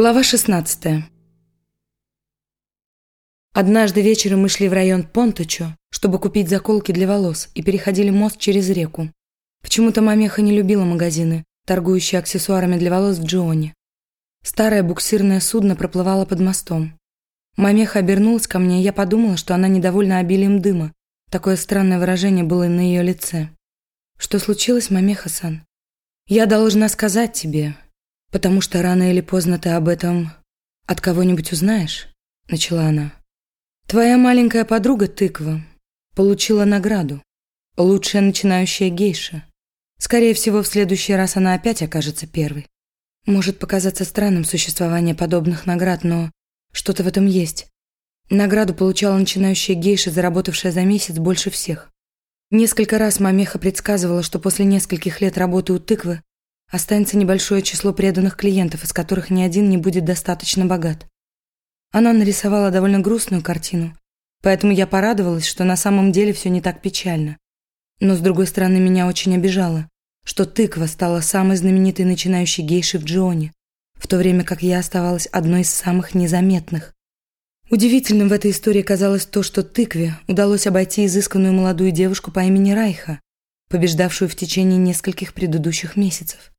Глава 16 Однажды вечером мы шли в район Понточо, чтобы купить заколки для волос, и переходили мост через реку. Почему-то мамеха не любила магазины, торгующие аксессуарами для волос в Джионе. Старое буксирное судно проплывало под мостом. Мамеха обернулась ко мне, и я подумала, что она недовольна обилием дыма. Такое странное выражение было на ее лице. «Что случилось, Мамеха-сан?» «Я должна сказать тебе, потому что рано или поздно ты об этом от кого-нибудь узнаешь», — начала она. «Твоя маленькая подруга Тыква получила награду. Лучшая начинающая гейша. Скорее всего, в следующий раз она опять окажется первой. Может показаться странным существование подобных наград, но что-то в этом есть. Награду получала начинающая гейша, заработавшая за месяц больше всех. Несколько раз Мамеха предсказывала, что после нескольких лет работы у тыквы останется небольшое число преданных клиентов, из которых ни один не будет достаточно богат. Она нарисовала довольно грустную картину, поэтому я порадовалась, что на самом деле все не так печально. Но, с другой стороны, меня очень обижало, что тыква стала самой знаменитой начинающей гейшей в Джоне, в то время как я оставалась одной из самых незаметных. Удивительным в этой истории казалось то, что тыкве удалось обойти изысканную молодую девушку по имени Райха, побеждавшую в течение нескольких предыдущих месяцев.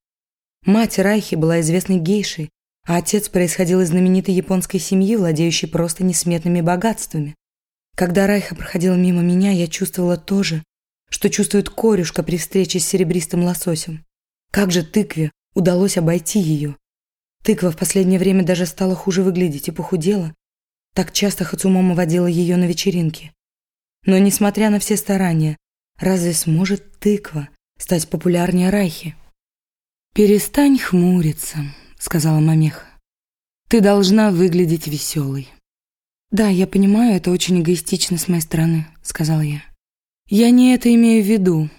Мать Райхи была известной гейшей, а отец происходил из знаменитой японской семьи, владеющей просто несметными богатствами. Когда Райха проходила мимо меня, я чувствовала то же, что чувствует корюшка при встрече с серебристым лососем. Как же тыкве удалось обойти ее? Тыква в последнее время даже стала хуже выглядеть и похудела. Так часто Хацумомо водила ее на вечеринки. Но, несмотря на все старания, разве сможет тыква стать популярнее Райхи? «Перестань хмуриться», — сказала Мамеха. «Ты должна выглядеть веселой». «Да, я понимаю, это очень эгоистично с моей стороны», — сказала я. «Я не это имею в виду.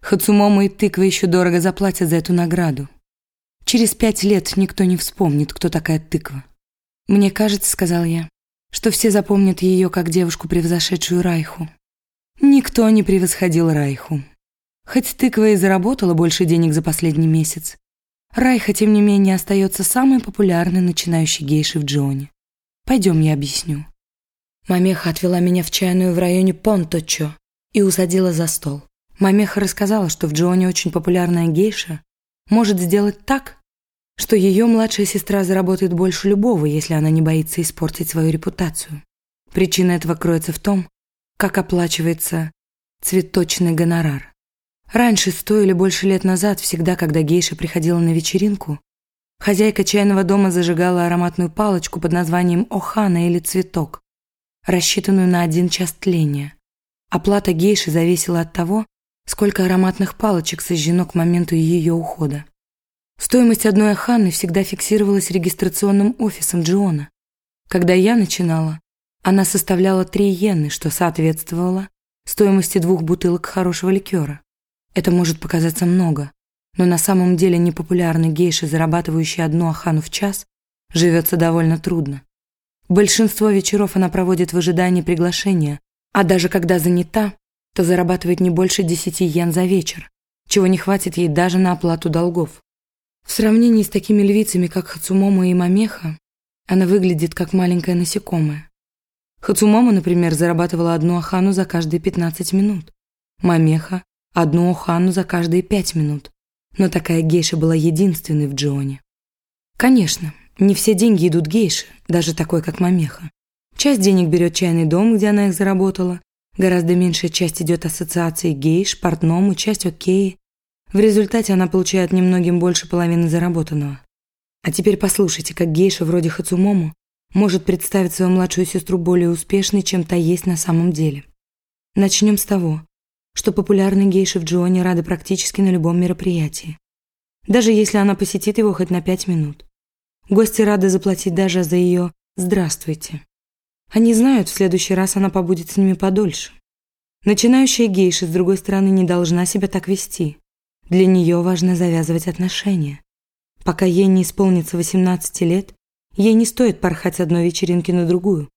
Хацумомо и тыква еще дорого заплатят за эту награду. Через пять лет никто не вспомнит, кто такая тыква. Мне кажется, сказал я, что все запомнят ее как девушку, превзошедшую Райху. Никто не превосходил Райху. Хоть тыква и заработала больше денег за последний месяц, Райха, тем не менее, остается самой популярной начинающей гейшей в Джоне. Пойдем, я объясню. Мамеха отвела меня в чайную в районе Понточо и усадила за стол. Мамеха рассказала, что в Джоне очень популярная гейша может сделать так, что ее младшая сестра заработает больше любого, если она не боится испортить свою репутацию. Причина этого кроется в том, как оплачивается цветочный гонорар. Раньше, сто или больше лет назад, всегда, когда гейша приходила на вечеринку, хозяйка чайного дома зажигала ароматную палочку под названием «Охана» или «Цветок», рассчитанную на один час тления. Оплата гейши зависела от того, сколько ароматных палочек сожжено к моменту ее ухода. Стоимость одной Аханы всегда фиксировалась регистрационным офисом Джиона. Когда я начинала, она составляла 3 йены, что соответствовало стоимости двух бутылок хорошего ликера. Это может показаться много, но на самом деле непопулярной гейше, зарабатывающей одну Ахану в час, живется довольно трудно. Большинство вечеров она проводит в ожидании приглашения, а даже когда занята, то зарабатывает не больше 10 йен за вечер, чего не хватит ей даже на оплату долгов. В сравнении с такими львицами, как Хацумомо и Мамеха, она выглядит как маленькое насекомое. Хацумомо, например, зарабатывала одну ахану за каждые 15 минут. Мамеха – одну ахану за каждые 5 минут. Но такая гейша была единственной в Джоне. Конечно, не все деньги идут гейше, даже такой, как Мамеха. Часть денег берет чайный дом, где она их заработала. Гораздо меньшая часть идет ассоциации гейш, портному, часть окей, в результате она получает немногим больше половины заработанного. А теперь послушайте, как гейша вроде Хацумому может представить свою младшую сестру более успешной, чем та есть на самом деле. Начнем с того, что популярные гейши в Джоне рады практически на любом мероприятии. Даже если она посетит его хоть на пять минут. Гости рады заплатить даже за ее «здравствуйте». Они знают, в следующий раз она побудет с ними подольше. Начинающая гейша, с другой стороны, не должна себя так вести. Для нее важно завязывать отношения. Пока ей не исполнится 18 лет, ей не стоит порхать одной вечеринки на другую.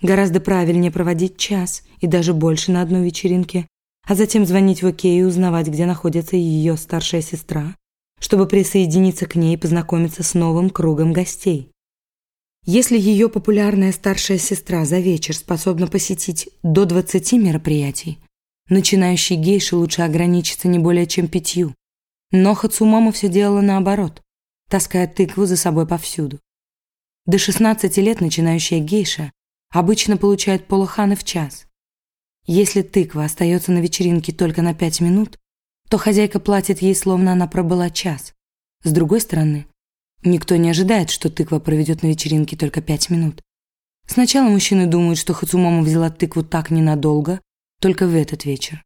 Гораздо правильнее проводить час и даже больше на одной вечеринке, а затем звонить в Окей и узнавать, где находится ее старшая сестра, чтобы присоединиться к ней и познакомиться с новым кругом гостей. Если ее популярная старшая сестра за вечер способна посетить до 20 мероприятий, начинающей гейши лучше ограничиться не более чем пятью. Но Хацумама все делала наоборот, таская тыкву за собой повсюду. До 16 лет начинающая гейша обычно получает полуханы в час. Если тыква остается на вечеринке только на 5 минут, то хозяйка платит ей, словно она пробыла час. С другой стороны, никто не ожидает, что тыква проведет на вечеринке только 5 минут. Сначала мужчины думают, что Хацумама взяла тыкву так ненадолго, только в этот вечер.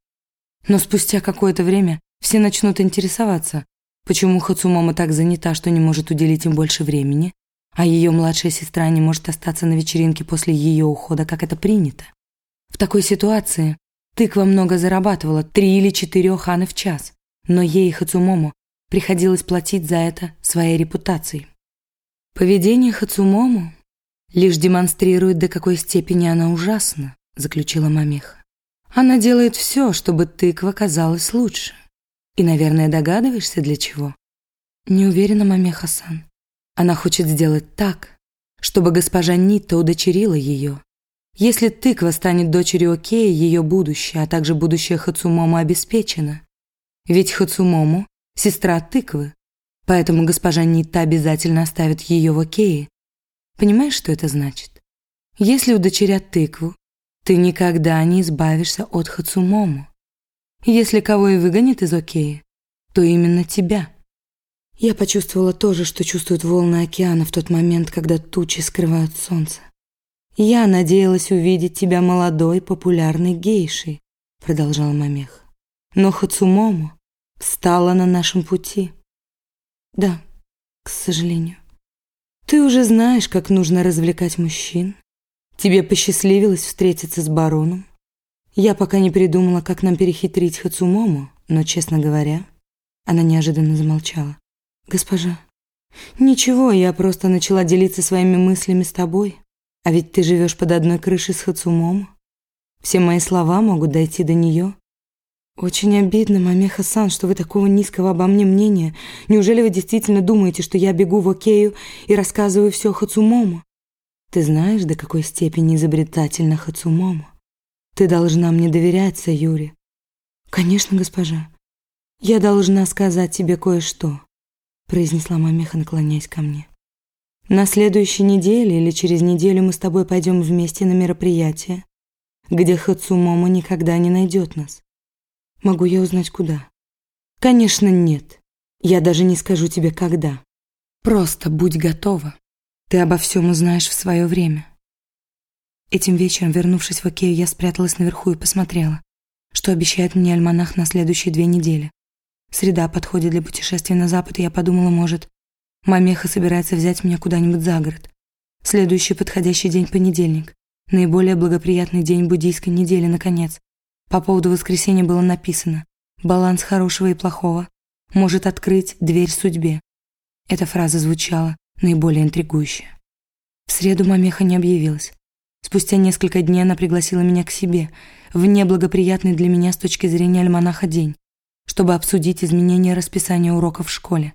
Но спустя какое-то время все начнут интересоваться, почему Хацумама так занята, что не может уделить им больше времени, а ее младшая сестра не может остаться на вечеринке после ее ухода, как это принято. В такой ситуации тыква много зарабатывала, три или четыре ханы в час, но ей, Хацумому, приходилось платить за это своей репутацией. Поведение Хацумому лишь демонстрирует, до какой степени она ужасна, заключила Мамеха. Она делает все, чтобы тыква казалась лучше. И, наверное, догадываешься, для чего? Не уверена, маме Хасан. Она хочет сделать так, чтобы госпожа Нита удочерила ее. Если тыква станет дочерью Окея, ее будущее, а также будущее Хацумому обеспечено. Ведь Хацумому – сестра тыквы, поэтому госпожа Нита обязательно оставит ее в Окее. Понимаешь, что это значит? Если удочерят тыкву, ты никогда не избавишься от Хацумому. Если кого и выгонит из Окея, то именно тебя. Я почувствовала то же, что чувствуют волны океана в тот момент, когда тучи скрывают солнце. Я надеялась увидеть тебя молодой, популярной гейшей, продолжала Мамех. Но Хацумому встала на нашем пути. Да, к сожалению. Ты уже знаешь, как нужно развлекать мужчин, Тебе посчастливилось встретиться с бароном? Я пока не придумала, как нам перехитрить Хацумому, но, честно говоря, она неожиданно замолчала. Госпожа, ничего, я просто начала делиться своими мыслями с тобой. А ведь ты живешь под одной крышей с Хацумому. Все мои слова могут дойти до нее. Очень обидно, маме Хасан, что вы такого низкого обо мне мнения. Неужели вы действительно думаете, что я бегу в Окею и рассказываю все Хацумому? Ты знаешь, до какой степени изобретательна Хацумомо? Ты должна мне доверять, Юри. Конечно, госпожа. Я должна сказать тебе кое-что, произнесла мамеха, наклоняясь ко мне. На следующей неделе или через неделю мы с тобой пойдем вместе на мероприятие, где Хацумомо никогда не найдет нас. Могу я узнать куда? Конечно, нет. Я даже не скажу тебе когда. Просто будь готова. Ты обо всем узнаешь в свое время. Этим вечером, вернувшись в Окею, я спряталась наверху и посмотрела, что обещает мне альманах на следующие две недели. Среда подходит для путешествия на запад, и я подумала, может, Мамеха собирается взять меня куда-нибудь за город. Следующий подходящий день – понедельник. Наиболее благоприятный день буддийской недели, наконец. По поводу воскресенья было написано «Баланс хорошего и плохого может открыть дверь судьбе». Эта фраза звучала наиболее интригующее. В среду мамеха не объявилась. Спустя несколько дней она пригласила меня к себе в неблагоприятный для меня с точки зрения альманаха день, чтобы обсудить изменение расписания уроков в школе.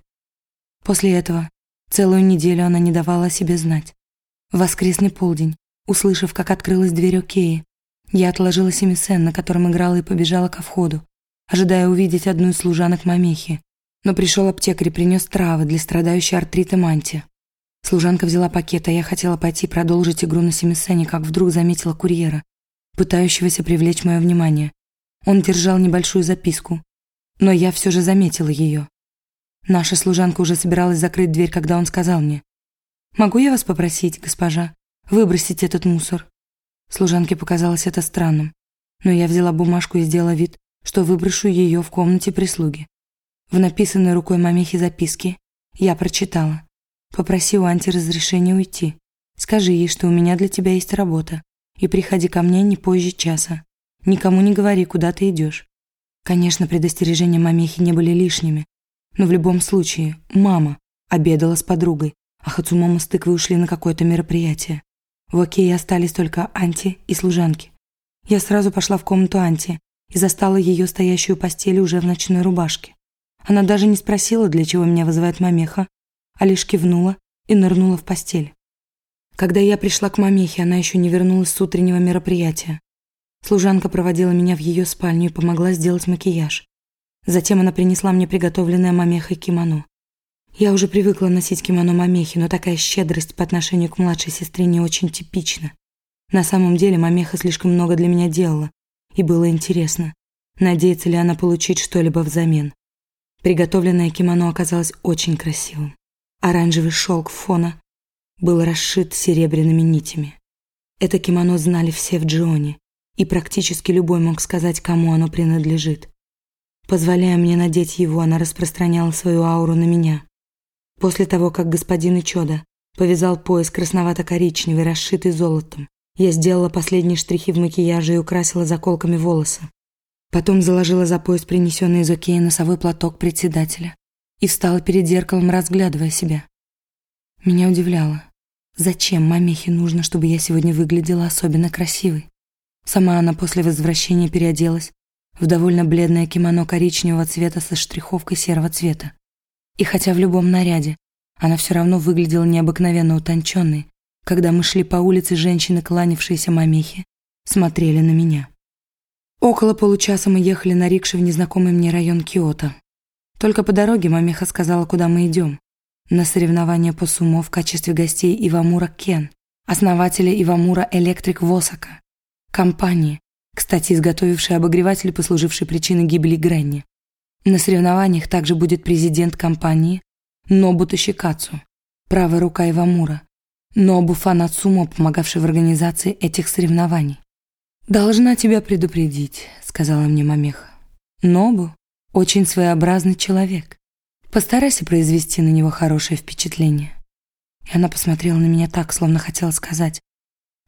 После этого целую неделю она не давала о себе знать. В воскресный полдень, услышав, как открылась дверь Океи, я отложила семисен, на котором играла и побежала ко входу, ожидая увидеть одну из служанок мамехи. Но пришел аптекарь и принес травы для страдающей артритом Анти. Служанка взяла пакет, а я хотела пойти продолжить игру на семисцене, как вдруг заметила курьера, пытающегося привлечь мое внимание. Он держал небольшую записку, но я все же заметила ее. Наша служанка уже собиралась закрыть дверь, когда он сказал мне, «Могу я вас попросить, госпожа, выбросить этот мусор?» Служанке показалось это странным, но я взяла бумажку и сделала вид, что выброшу ее в комнате прислуги. В написанной рукой мамехи записке я прочитала. Попроси у Анти разрешения уйти. Скажи ей, что у меня для тебя есть работа. И приходи ко мне не позже часа. Никому не говори, куда ты идешь. Конечно, предостережения мамехи не были лишними. Но в любом случае, мама обедала с подругой, а Хацумомо с тыквой ушли на какое-то мероприятие. В Окее остались только Анти и служанки. Я сразу пошла в комнату Анти и застала ее стоящую у постели уже в ночной рубашке. Она даже не спросила, для чего меня вызывает мамеха, а лишь кивнула и нырнула в постель. Когда я пришла к мамехе, она еще не вернулась с утреннего мероприятия. Служанка проводила меня в ее спальню и помогла сделать макияж. Затем она принесла мне приготовленное мамехой кимоно. Я уже привыкла носить кимоно мамехи, но такая щедрость по отношению к младшей сестре не очень типична. На самом деле мамеха слишком много для меня делала, и было интересно, надеется ли она получить что-либо взамен. Приготовленное кимоно оказалось очень красивым. Оранжевый шелк фона был расшит серебряными нитями. Это кимоно знали все в Джионе, и практически любой мог сказать, кому оно принадлежит. Позволяя мне надеть его, она распространяла свою ауру на меня. После того, как господин Ичода повязал пояс красновато-коричневый, расшитый золотом, я сделала последние штрихи в макияже и украсила заколками волосы. Потом заложила за пояс принесенный из Окея носовой платок председателя и встала перед зеркалом, разглядывая себя. Меня удивляло, зачем мамехе нужно, чтобы я сегодня выглядела особенно красивой. Сама она после возвращения переоделась в довольно бледное кимоно коричневого цвета со штриховкой серого цвета. И хотя в любом наряде она все равно выглядела необыкновенно утонченной, когда мы шли по улице, женщины, кланявшиеся мамехе, смотрели на меня. Около получаса мы ехали на рикше в незнакомый мне район Киото. Только по дороге мамеха сказала, куда мы идем. На соревнования по сумо в качестве гостей Ивамура Кен, основателя Ивамура Электрик Восака, компании, кстати, изготовившей обогреватель, послуживший причиной гибели Гренни. На соревнованиях также будет президент компании Нобу Шикацу, правая рука Ивамура, Нобу Фанацумо, помогавший в организации этих соревнований. «Должна тебя предупредить», — сказала мне мамеха. «Нобу очень своеобразный человек. Постарайся произвести на него хорошее впечатление». И она посмотрела на меня так, словно хотела сказать,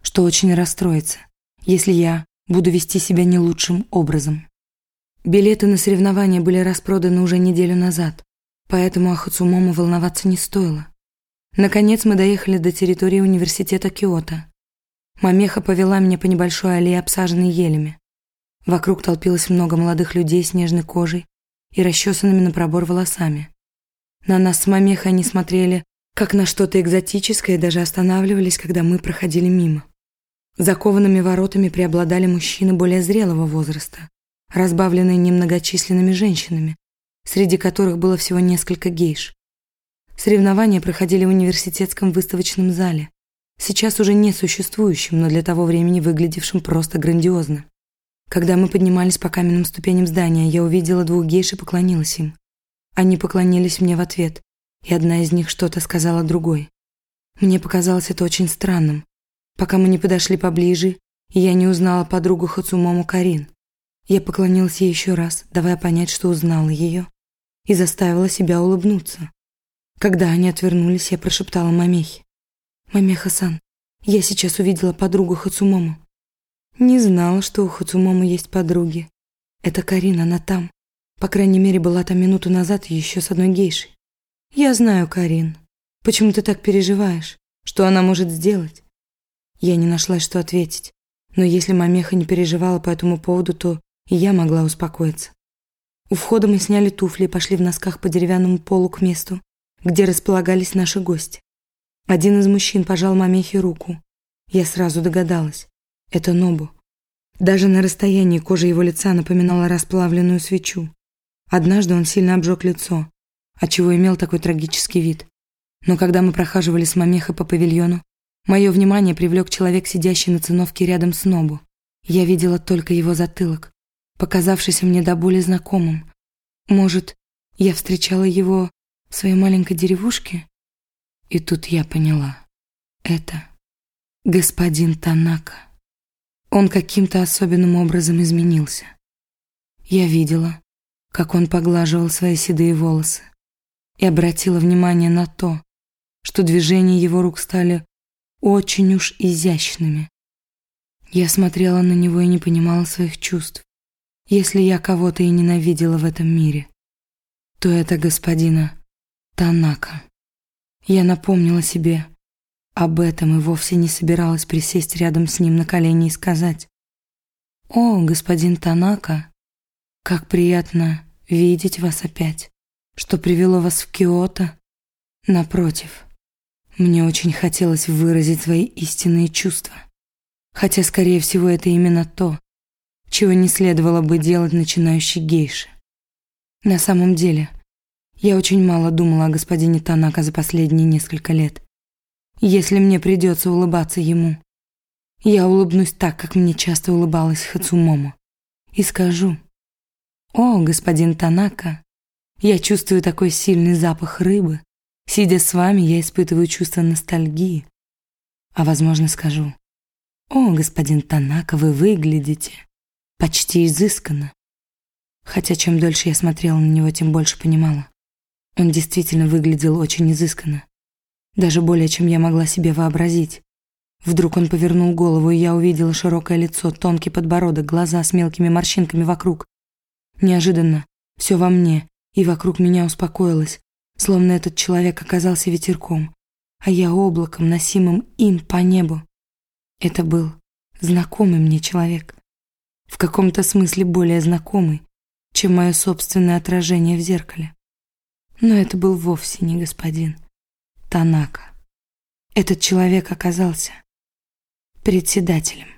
что очень расстроится, если я буду вести себя не лучшим образом. Билеты на соревнования были распроданы уже неделю назад, поэтому о волноваться не стоило. Наконец мы доехали до территории университета Киото. Мамеха повела меня по небольшой аллее, обсаженной елями. Вокруг толпилось много молодых людей с нежной кожей и расчесанными на пробор волосами. На нас с Мамехой они смотрели как на что-то экзотическое и даже останавливались, когда мы проходили мимо. Закованными воротами преобладали мужчины более зрелого возраста разбавленные немногочисленными женщинами, среди которых было всего несколько гейш. Соревнования проходили в университетском выставочном зале, сейчас уже не существующем, но для того времени выглядевшем просто грандиозно. Когда мы поднимались по каменным ступеням здания, я увидела двух гейш и поклонилась им. Они поклонились мне в ответ, и одна из них что-то сказала другой. Мне показалось это очень странным, пока мы не подошли поближе, я не узнала подругу Хацумому Карин. Я поклонилась ей еще раз, давая понять, что узнала ее, и заставила себя улыбнуться. Когда они отвернулись, я прошептала Мамехе. «Мамеха-сан, я сейчас увидела подругу Хацумому. Не знала, что у Хацумому есть подруги. Это Карина, она там. По крайней мере, была там минуту назад еще с одной гейшей. Я знаю, Карин. Почему ты так переживаешь? Что она может сделать? Я не нашла, что ответить. Но если Мамеха не переживала по этому поводу, то и я могла успокоиться. У входа мы сняли туфли и пошли в носках по деревянному полу к месту, где располагались наши гости. Один из мужчин пожал Мамехе руку. Я сразу догадалась. Это Нобу. Даже на расстоянии кожа его лица напоминала расплавленную свечу. Однажды он сильно обжег лицо, отчего имел такой трагический вид. Но когда мы прохаживали с Мамехой по павильону, мое внимание привлек человек, сидящий на циновке рядом с Нобу. Я видела только его затылок, показавшийся мне до боли знакомым. Может, я встречала его в своей маленькой деревушке? И тут я поняла. Это господин Танака. Он каким-то особенным образом изменился. Я видела, как он поглаживал свои седые волосы и обратила внимание на то, что движения его рук стали очень уж изящными. Я смотрела на него и не понимала своих чувств. Если я кого-то и ненавидела в этом мире, то это господина Танака. Я напомнила себе об этом и вовсе не собиралась присесть рядом с ним на колени и сказать «О, господин Танака, Как приятно видеть вас опять. Что привело вас в Киото? Напротив, мне очень хотелось выразить свои истинные чувства. Хотя, скорее всего, это именно то, чего не следовало бы делать начинающей гейше. На самом деле, я очень мало думала о господине Танака за последние несколько лет. Если мне придется улыбаться ему, я улыбнусь так, как мне часто улыбалась Хацумомо, и скажу, «О, господин Танака, я чувствую такой сильный запах рыбы. Сидя с вами, я испытываю чувство ностальгии. А, возможно, скажу, «О, господин Танака, вы выглядите почти изысканно». Хотя чем дольше я смотрела на него, тем больше понимала. Он действительно выглядел очень изысканно. Даже более, чем я могла себе вообразить. Вдруг он повернул голову, и я увидела широкое лицо, тонкий подбородок, глаза с мелкими морщинками вокруг. Неожиданно все во мне и вокруг меня успокоилось, словно этот человек оказался ветерком, а я облаком, носимым им по небу. Это был знакомый мне человек, в каком-то смысле более знакомый, чем мое собственное отражение в зеркале. Но это был вовсе не господин Танака. Этот человек оказался председателем.